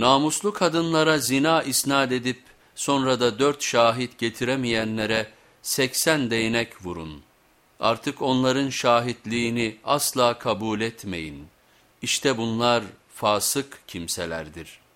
Namuslu kadınlara zina isnat edip sonra da dört şahit getiremeyenlere seksen değnek vurun. Artık onların şahitliğini asla kabul etmeyin. İşte bunlar fasık kimselerdir.''